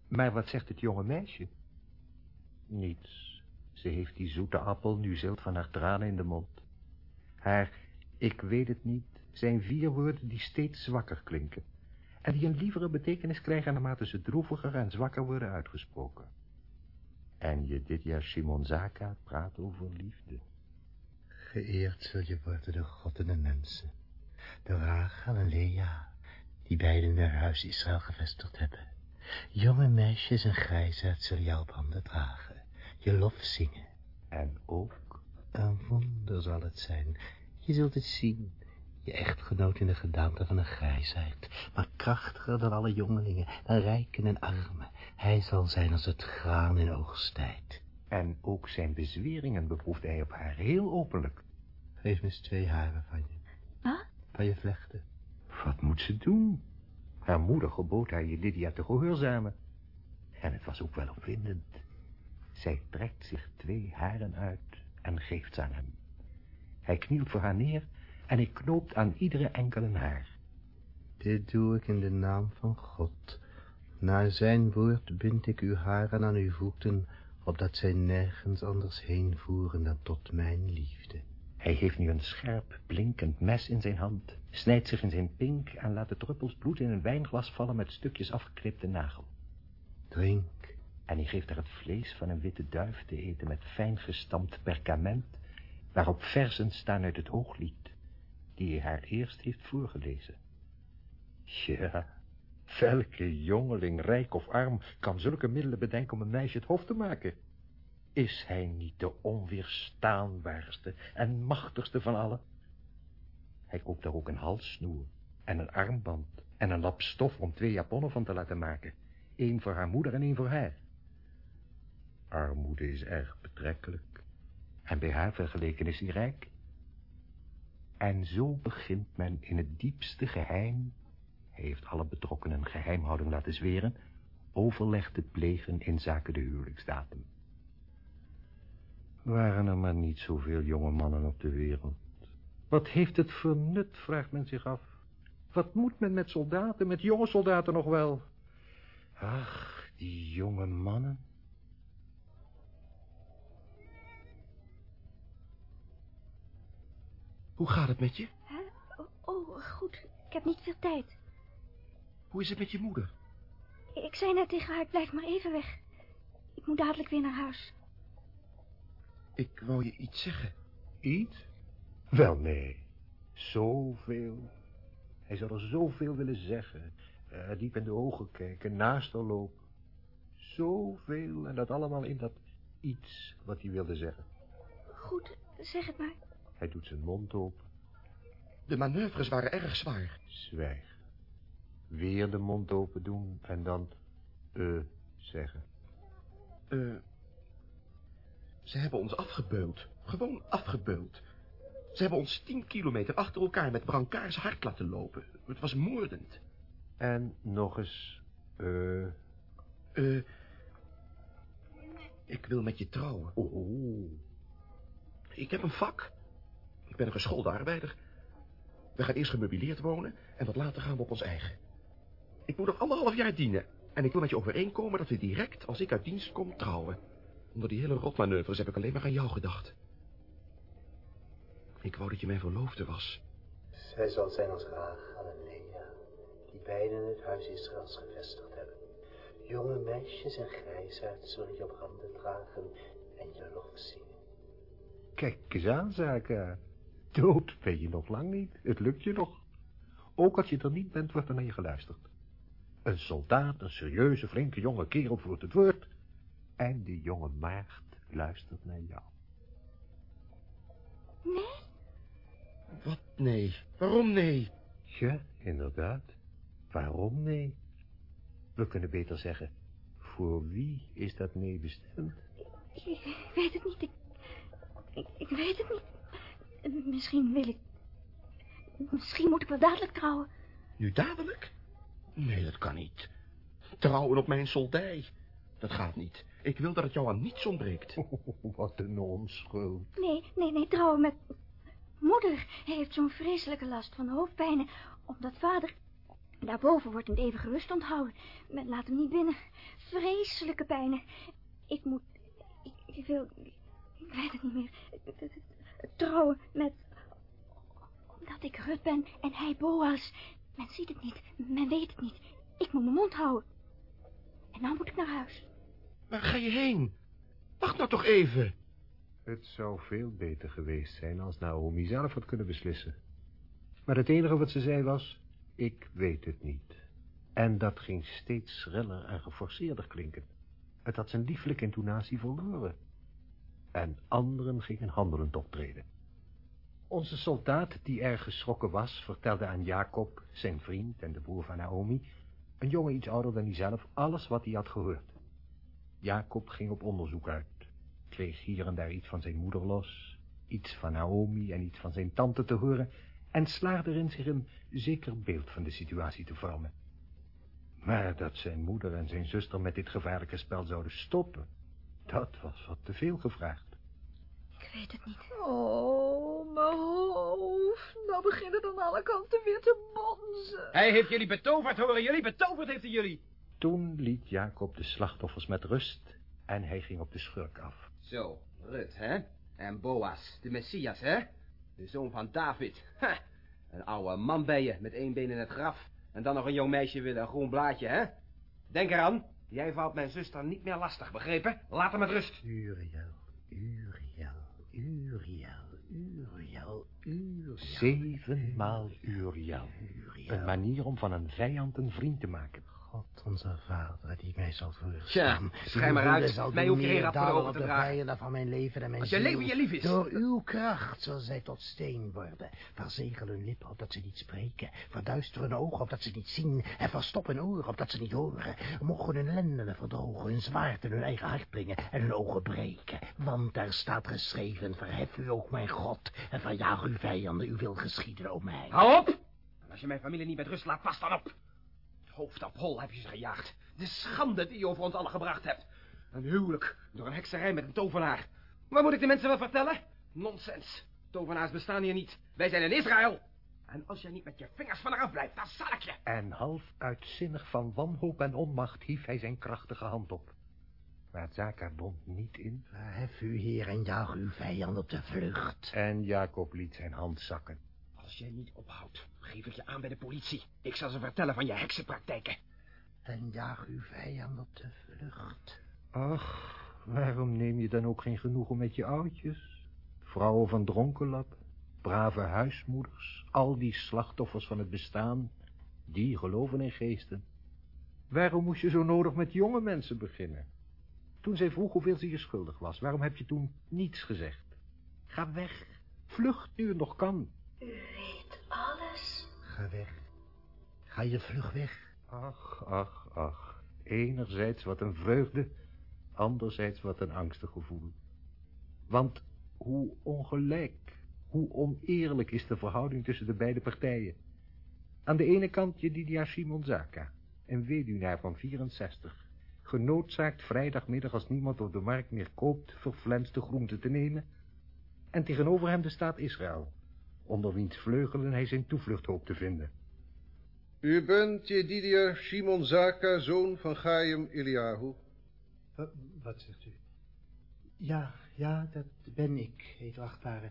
Maar wat zegt het jonge meisje? Niets. Ze heeft die zoete appel nu zilt van haar tranen in de mond. Haar, ik weet het niet, zijn vier woorden die steeds zwakker klinken. En die een lievere betekenis krijgen naarmate ze droeviger en zwakker worden uitgesproken. En je dit jaar Simonzaka praat over liefde. Geëerd zul je worden door God en de mensen. Door Rachel en Lea, die beiden in haar huis Israël gevestigd hebben. Jonge meisjes en grijsaard zullen jou op handen dragen, je lof zingen. En ook? Een wonder zal het zijn. Je zult het zien, je echtgenoot in de gedaante van een grijsaard, maar krachtiger dan alle jongelingen, dan rijken en armen. Hij zal zijn als het graan in oogsttijd. En ook zijn bezweringen beproefde hij op haar heel openlijk. Geef me eens twee haren van je. Wat? Van je vlechten. Wat moet ze doen? Haar moeder gebood haar je Lydia te gehoorzamen. En het was ook wel opwindend. Zij trekt zich twee haren uit en geeft ze aan hem. Hij knielt voor haar neer en hij knoopt aan iedere enkele haar. Dit doe ik in de naam van God. Naar zijn woord bind ik uw haren aan uw voeten, opdat zij nergens anders heen voeren dan tot mijn liefde. Hij heeft nu een scherp, blinkend mes in zijn hand, snijdt zich in zijn pink en laat de druppels bloed in een wijnglas vallen met stukjes afgeknipte nagel. Drink. En hij geeft haar het vlees van een witte duif te eten met fijn gestampt perkament, waarop verzen staan uit het hooglied, die hij haar eerst heeft voorgelezen. Ja, welke jongeling, rijk of arm, kan zulke middelen bedenken om een meisje het hoofd te maken? Is hij niet de onweerstaanbaarste en machtigste van allen? Hij koopt daar ook een halssnoer en een armband en een lap stof om twee japonnen van te laten maken. Eén voor haar moeder en één voor haar. Armoede is erg betrekkelijk. En bij haar vergeleken is hij rijk. En zo begint men in het diepste geheim, hij heeft alle betrokkenen geheimhouding laten zweren, overleg te plegen in zaken de huwelijksdatum. Waren er maar niet zoveel jonge mannen op de wereld. Wat heeft het voor nut, vraagt men zich af. Wat moet men met soldaten, met jonge soldaten nog wel? Ach, die jonge mannen. Hoe gaat het met je? Oh, oh, goed. Ik heb niet veel tijd. Hoe is het met je moeder? Ik zei net tegen haar, ik blijf maar even weg. Ik moet dadelijk weer naar huis. Ik wou je iets zeggen. Iets? Wel, nee. Zoveel. Hij zou er zoveel willen zeggen. Uh, diep in de ogen kijken, naast haar lopen. Zoveel, en dat allemaal in dat iets wat hij wilde zeggen. Goed, zeg het maar. Hij doet zijn mond open. De manoeuvres waren erg zwaar. Zwijg. Weer de mond open doen en dan... eh zeggen. Eh... Ze hebben ons afgebeuld. Gewoon afgebeuld. Ze hebben ons tien kilometer achter elkaar met brancards hard laten lopen. Het was moordend. En nog eens... eh... Eh... Ik wil met je trouwen. Oh. Ik heb een vak. Ik ben een geschoolde arbeider. We gaan eerst gemeubileerd wonen en wat later gaan we op ons eigen. Ik moet nog anderhalf jaar dienen. En ik wil met je overeenkomen dat we direct, als ik uit dienst kom, trouwen. Onder die hele rotmanoeuvres heb ik alleen maar aan jou gedacht. Ik wou dat je mijn verloofde was. Zij zal zijn als Rachel en Lea, die beiden het huis Israëls gevestigd hebben. Jonge meisjes en grijsaard zullen je op handen dragen en je lof zingen. Kijk eens aan, Zaka. Dood ben je nog lang niet. Het lukt je nog. Ook als je er niet bent, wordt er naar je geluisterd. Een soldaat, een serieuze, flinke jonge kerel voert het woord. En die jonge maagd luistert naar jou. Nee? Wat nee? Waarom nee? Ja, inderdaad. Waarom nee? We kunnen beter zeggen, voor wie is dat nee bestemd? Ik, ik weet het niet. Ik, ik, ik weet het niet. Misschien wil ik... Misschien moet ik wel dadelijk trouwen. Nu dadelijk? Nee, dat kan niet. Trouwen op mijn soldij. Dat gaat niet. Ik wil dat het jou aan niets ontbreekt. wat een onschuld. Nee, nee, nee, trouwen met... Moeder heeft zo'n vreselijke last van hoofdpijnen... omdat vader daarboven wordt in het eeuwige rust onthouden. Men laat hem niet binnen. Vreselijke pijnen. Ik moet... Ik, ik wil... Ik weet het niet meer. Trouwen met... Omdat ik Rut ben en hij Boas. Men ziet het niet. Men weet het niet. Ik moet mijn mond houden. En dan moet ik naar huis. Waar ga je heen? Wacht nou toch even. Het zou veel beter geweest zijn als Naomi zelf had kunnen beslissen. Maar het enige wat ze zei was, ik weet het niet. En dat ging steeds schriller en geforceerder klinken. Het had zijn lieflijke intonatie verloren. En anderen gingen handelend optreden. Onze soldaat, die erg geschrokken was, vertelde aan Jacob, zijn vriend en de broer van Naomi, een jongen iets ouder dan hij zelf, alles wat hij had gehoord. Jacob ging op onderzoek uit, kreeg hier en daar iets van zijn moeder los, iets van Naomi en iets van zijn tante te horen, en slaagde erin zich een zeker beeld van de situatie te vormen. Maar dat zijn moeder en zijn zuster met dit gevaarlijke spel zouden stoppen, dat was wat te veel gevraagd. Ik weet het niet. Oh, mijn hoofd. Nou beginnen dan alle kanten weer te bonzen. Hij heeft jullie betoverd, horen jullie? Betoverd heeft hij jullie. Toen liet Jacob de slachtoffers met rust en hij ging op de schurk af. Zo, Rut, hè? En Boas, de Messias, hè? De zoon van David. Ha, een oude man ben je, met één been in het graf. En dan nog een jong meisje willen, een groen blaadje, hè? Denk eraan, jij valt mijn zuster niet meer lastig, begrepen? Laat hem met rust. Uriel, Uriel, Uriel, Uriel, Uriel. Zevenmaal Uriel. Een manier om van een vijand een vriend te maken. Onze vader, die mij zal Tja, voorstaan. schijn maar uit. Mij je geen rap de te dragen. van mijn leven en mijn Als je leven je lief is. Door uw kracht zal zij tot steen worden. Verzegel hun lippen opdat ze niet spreken. Verduister hun ogen opdat ze niet zien. En verstop hun oren opdat ze niet horen. Mogen hun lenden verdrogen, hun zwaard in hun eigen hart plingen en hun ogen breken. Want er staat geschreven, verhef u ook mijn God en verjaag uw vijanden, uw wil geschieden, o mij. Hou op! En als je mijn familie niet met rust laat, pas dan op. Hoofd op hol heb je ze gejaagd. De schande die je over ons allen gebracht hebt. Een huwelijk door een hekserij met een tovenaar. Wat moet ik de mensen wel vertellen? Nonsens. Tovenaars bestaan hier niet. Wij zijn in Israël. En als jij niet met je vingers van eraf blijft, dan zal ik je. En half uitzinnig van wanhoop en onmacht hief hij zijn krachtige hand op. Maar Zaka bond niet in. Verhef u, heer, en jaag uw vijand op de vlucht. En Jacob liet zijn hand zakken. Als jij niet ophoudt, geef ik je aan bij de politie. Ik zal ze vertellen van je heksenpraktijken. En jaag uw vijand op de vlucht. Ach, waarom neem je dan ook geen genoegen met je oudjes? Vrouwen van dronkenlap, brave huismoeders, al die slachtoffers van het bestaan, die geloven in geesten. Waarom moest je zo nodig met jonge mensen beginnen? Toen zij vroeg hoeveel ze je schuldig was, waarom heb je toen niets gezegd? Ga weg, vlucht nu het nog kan. U weet alles. Ga weg. Ga je vlug weg. Ach, ach, ach. Enerzijds wat een vreugde, anderzijds wat een angstig gevoel. Want hoe ongelijk, hoe oneerlijk is de verhouding tussen de beide partijen. Aan de ene kant Jedidia Simon Zaka, een weduwnaar van 64, genoodzaakt vrijdagmiddag als niemand op de markt meer koopt, verflenste groenten te nemen, en tegenover hem de staat Israël, onder wiens vleugelen hij zijn toevlucht hoopt te vinden. U bent Jedidia Shimon Zaka, zoon van Chaim Eliahu. Wat, wat zegt u? Ja, ja, dat ben ik, edelachtbare.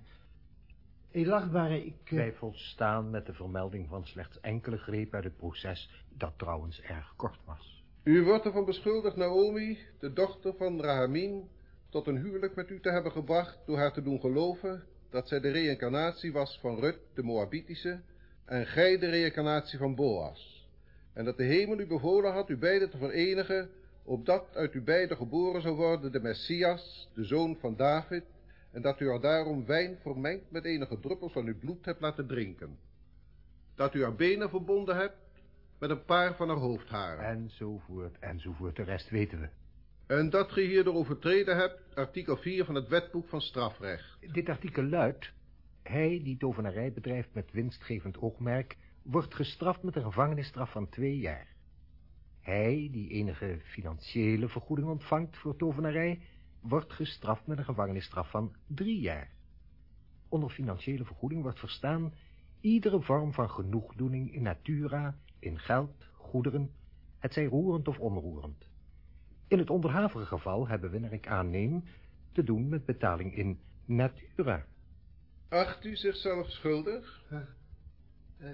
Edelachtbare, ik... eh, Wij volstaan met de vermelding van slechts enkele grepen uit het proces, dat trouwens erg kort was. U wordt ervan beschuldigd Naomi, de dochter van Rahamin, tot een huwelijk met u te hebben gebracht door haar te doen geloven dat zij de reïncarnatie was van Rut, de Moabitische, en gij de reïncarnatie van Boas. en dat de hemel u bevolen had u beiden te verenigen, opdat uit u beiden geboren zou worden de Messias, de zoon van David, en dat u er daarom wijn vermengd met enige druppels van uw bloed hebt laten drinken. Dat u haar benen verbonden hebt met een paar van haar hoofdharen. Enzovoort, enzovoort, de rest weten we. En dat ge hierdoor overtreden hebt, artikel 4 van het wetboek van strafrecht. Dit artikel luidt, hij die tovenarij bedrijft met winstgevend oogmerk, wordt gestraft met een gevangenisstraf van twee jaar. Hij die enige financiële vergoeding ontvangt voor tovenarij, wordt gestraft met een gevangenisstraf van drie jaar. Onder financiële vergoeding wordt verstaan iedere vorm van genoegdoening in natura, in geld, goederen, het zij roerend of onroerend. In het onderhavige geval hebben we, naar ik aanneem, te doen met betaling in natura. Acht u zichzelf schuldig? Uh, uh,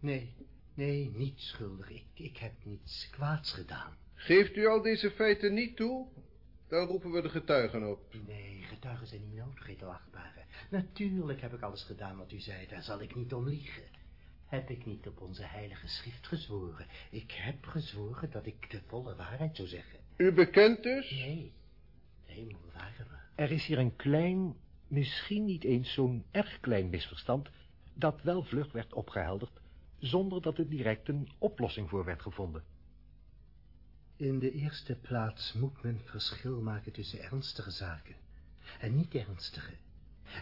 nee, nee, niet schuldig. Ik, ik heb niets kwaads gedaan. Geeft u al deze feiten niet toe? Dan roepen we de getuigen op. Nee, getuigen zijn niet nodig, edelachtbare. Natuurlijk heb ik alles gedaan wat u zei, daar zal ik niet om liegen. Heb ik niet op onze heilige schrift gezworen. Ik heb gezworen dat ik de volle waarheid zou zeggen. U bekent dus? Nee, de hemel bewaren me. Er is hier een klein, misschien niet eens zo'n erg klein misverstand, dat wel vlug werd opgehelderd, zonder dat er direct een oplossing voor werd gevonden. In de eerste plaats moet men verschil maken tussen ernstige zaken en niet ernstige.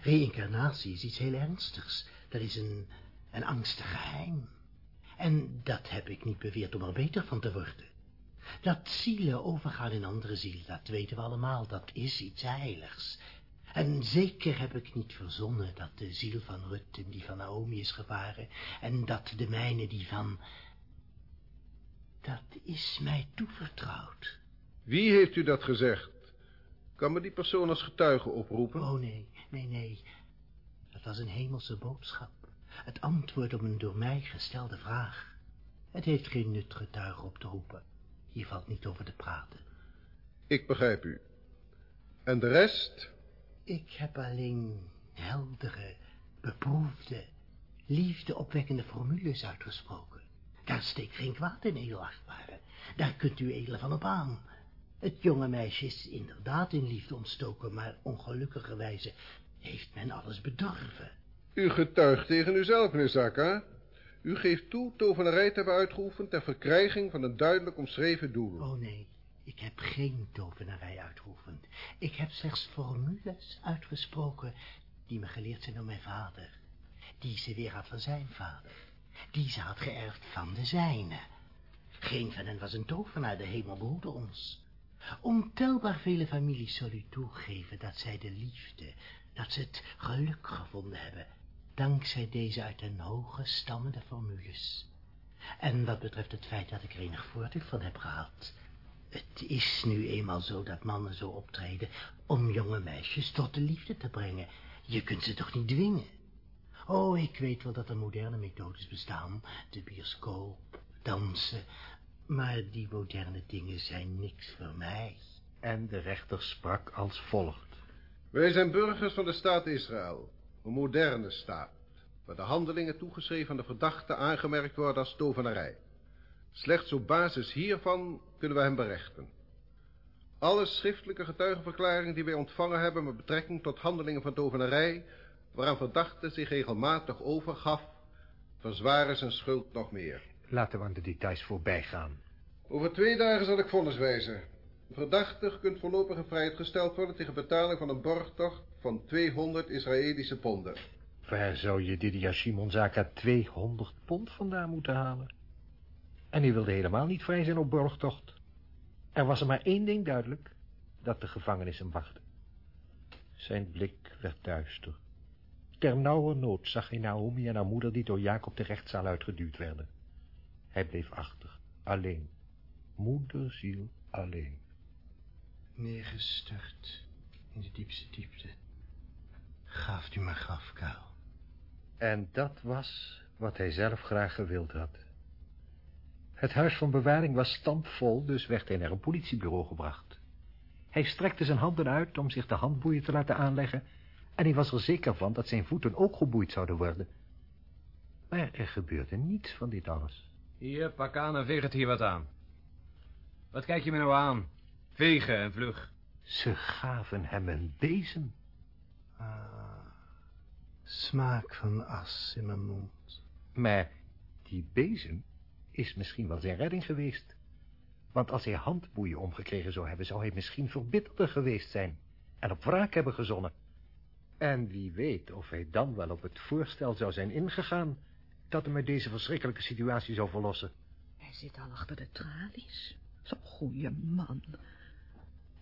Reïncarnatie is iets heel ernstigs. Dat is een, een angstig geheim. En dat heb ik niet beweerd om er beter van te worden. Dat zielen overgaan in andere zielen, dat weten we allemaal, dat is iets heiligs. En zeker heb ik niet verzonnen dat de ziel van Rut in die van Naomi is gevaren, en dat de mijne die van... Dat is mij toevertrouwd. Wie heeft u dat gezegd? Kan me die persoon als getuige oproepen? Oh, nee, nee, nee. Dat was een hemelse boodschap. Het antwoord op een door mij gestelde vraag. Het heeft geen nut getuige op te roepen. Hier valt niet over te praten. Ik begrijp u. En de rest? Ik heb alleen heldere, beproefde, liefdeopwekkende formules uitgesproken. Daar steekt geen kwaad in, edelachtbare. Daar kunt u edele van op aan. Het jonge meisje is inderdaad in liefde ontstoken, maar ongelukkigerwijze heeft men alles bedorven. U getuigt tegen uzelf, meneer Zaka. U geeft toe tovenarij te hebben uitgeoefend ter verkrijging van een duidelijk omschreven doel. Oh nee, ik heb geen tovenarij uitgeoefend. Ik heb slechts formules uitgesproken die me geleerd zijn door mijn vader. Die ze weer had van zijn vader. Die ze had geërfd van de zijne. Geen van hen was een tovenaar, de hemel behoede ons. Ontelbaar vele families zullen u toegeven dat zij de liefde, dat ze het geluk gevonden hebben, dankzij deze uit den hoge stammende formules. En wat betreft het feit dat ik er enig voordeel van heb gehad, het is nu eenmaal zo dat mannen zo optreden om jonge meisjes tot de liefde te brengen. Je kunt ze toch niet dwingen? Oh, ik weet wel dat er moderne methodes bestaan, de bioscoop, dansen, maar die moderne dingen zijn niks voor mij. En de rechter sprak als volgt. Wij zijn burgers van de staat Israël, een moderne staat, waar de handelingen toegeschreven aan de verdachte aangemerkt worden als tovenarij. Slechts op basis hiervan kunnen wij hem berechten. Alle schriftelijke getuigenverklaringen die wij ontvangen hebben met betrekking tot handelingen van tovenarij, waaraan verdachte zich regelmatig overgaf, verzwaren zijn schuld nog meer. Laten we aan de details voorbij gaan. Over twee dagen zal ik vonnis wijzen. De verdachte kunt voorlopig in vrijheid gesteld worden tegen betaling van een borgtocht van 200 Israëlische ponden. Waar zou je Didia Shimon Zaka 200 pond vandaan moeten halen? En hij wilde helemaal niet vrij zijn op borgtocht. Er was er maar één ding duidelijk, dat de gevangenis hem wachtte. Zijn blik werd duister. Ter nauwe nood zag hij Naomi en haar moeder die door Jacob de rechtszaal uitgeduwd werden. Hij bleef achter, alleen. Moederziel alleen. Neergestort in de diepste diepte. Gaaft u maar grafkuil. En dat was wat hij zelf graag gewild had. Het huis van bewaring was stampvol, dus werd hij naar een politiebureau gebracht. Hij strekte zijn handen uit om zich de handboeien te laten aanleggen, en hij was er zeker van dat zijn voeten ook geboeid zouden worden. Maar er gebeurde niets van dit alles. Hier, pak aan en veeg het hier wat aan. Wat kijk je me nou aan? Vegen en vlug. Ze gaven hem een bezem. Ah, smaak van as in mijn mond. Maar die bezem is misschien wel zijn redding geweest. Want als hij handboeien omgekregen zou hebben, zou hij misschien verbitterder geweest zijn en op wraak hebben gezonnen. En wie weet of hij dan wel op het voorstel zou zijn ingegaan dat hem uit deze verschrikkelijke situatie zou verlossen. Hij zit al achter de tralies. Zo'n goede man.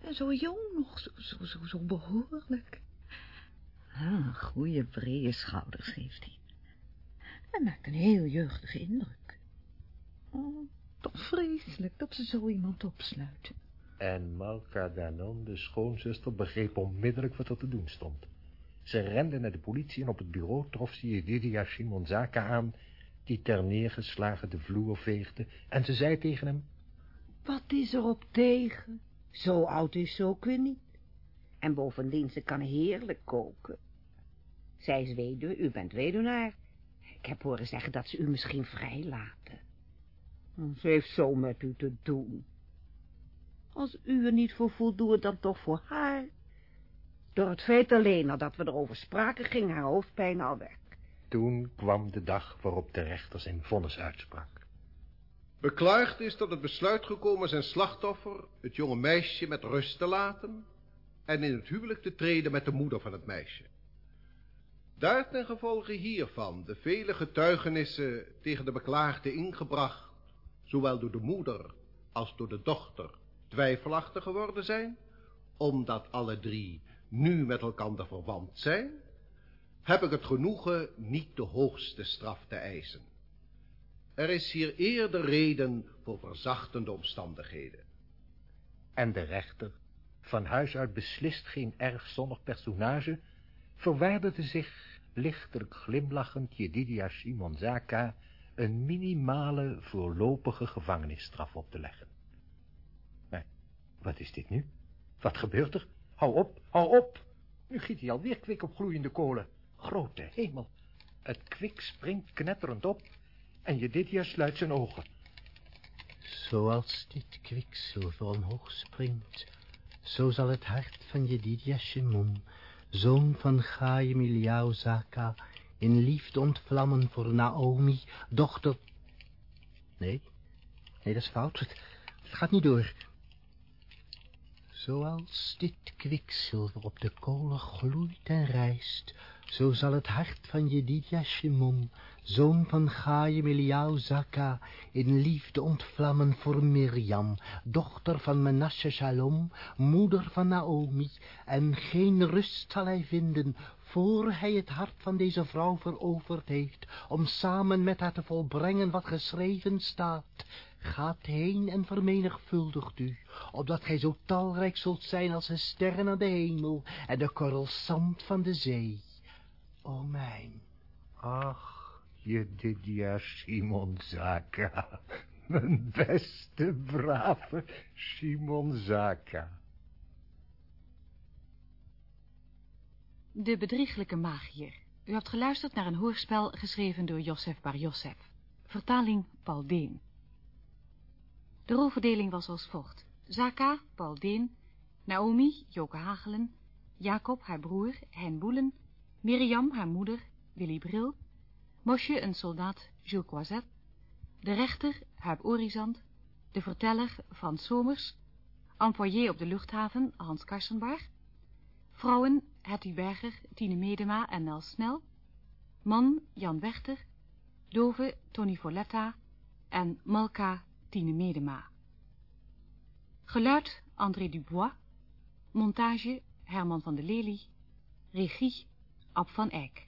En zo jong nog, zo, zo, zo, zo behoorlijk. Ah, goede brede schouders heeft hij. Hij maakt een heel jeugdige indruk. Oh, toch vreselijk dat ze zo iemand opsluiten. En Malka Danon, de schoonzuster, begreep onmiddellijk wat er te doen stond. Ze rende naar de politie en op het bureau trof ze Jedidia Shimonzaka aan, die ter neergeslagen de vloer veegde, en ze zei tegen hem... Wat is er op tegen? Zo oud is ze ook weer niet. En bovendien, ze kan heerlijk koken. Zij is weduwe, u bent weduwnaar. Ik heb horen zeggen dat ze u misschien vrijlaten. Ze heeft zo met u te doen. Als u er niet voor voelt, doe het dan toch voor haar. Door het feit alleen al dat we erover spraken, ging haar hoofdpijn al weg. Toen kwam de dag waarop de rechter zijn vonnis uitsprak. Beklaagd is tot het besluit gekomen zijn slachtoffer, het jonge meisje, met rust te laten en in het huwelijk te treden met de moeder van het meisje. Daar ten gevolge hiervan de vele getuigenissen tegen de beklaagde ingebracht, zowel door de moeder als door de dochter, twijfelachtig geworden zijn, omdat alle drie nu met elkaar verwant zijn, heb ik het genoegen niet de hoogste straf te eisen. Er is hier eerder reden voor verzachtende omstandigheden. En de rechter, van huis uit beslist geen erg zonnig personage, verwaardigde zich, lichtelijk glimlachend, Jedidia Shimonzaka een minimale voorlopige gevangenisstraf op te leggen. Maar, wat is dit nu? Wat gebeurt er? Hou op, hou op! Nu giet hij alweer kwik op gloeiende kolen. Grote hemel! Het kwik springt knetterend op en Jedidia sluit zijn ogen. Zoals dit kwikzilver omhoog springt, zo zal het hart van Jedidia Shimon, zoon van Miliao Zaka, in liefde ontvlammen voor Naomi, dochter... Nee, nee, dat is fout. Het, gaat niet door. Zoals dit kwikzilver op de kolen gloeit en rijst, zo zal het hart van Jedidia Shimon, zoon van Miliao Zaka, in liefde ontvlammen voor Mirjam, dochter van Menashe Shalom, moeder van Naomi, en geen rust zal hij vinden, voor hij het hart van deze vrouw veroverd heeft, om samen met haar te volbrengen wat geschreven staat. Gaat heen en vermenigvuldigt u, opdat gij zo talrijk zult zijn als de sterren aan de hemel en de korrels zand van de zee. O mijn. Ach, Jedidia Shimonzaka, mijn beste, brave Shimonzaka. De bedrieglijke magier. U hebt geluisterd naar een hoorspel geschreven door Josef Bar Josef. Vertaling Paul Deen. De rolverdeling was als volgt. Zaka, Paul Deen, Naomi, Joke Hagelen, Jacob, haar broer, Hein Boelen, Miriam, haar moeder, Willy Bril, Mosje, een soldaat, Jules Croiset, de rechter, Huib Orizant, de verteller, Van Somers, employé op de luchthaven, Hans Karsenbarg, vrouwen, Hetty Berger, Tine Medema en Nel Snel, man, Jan Wechter, dove, Tony Voletta en Malka, Tine Medema. Geluid, André Dubois, montage, Herman van de Lely, regie, Ab van Eyck.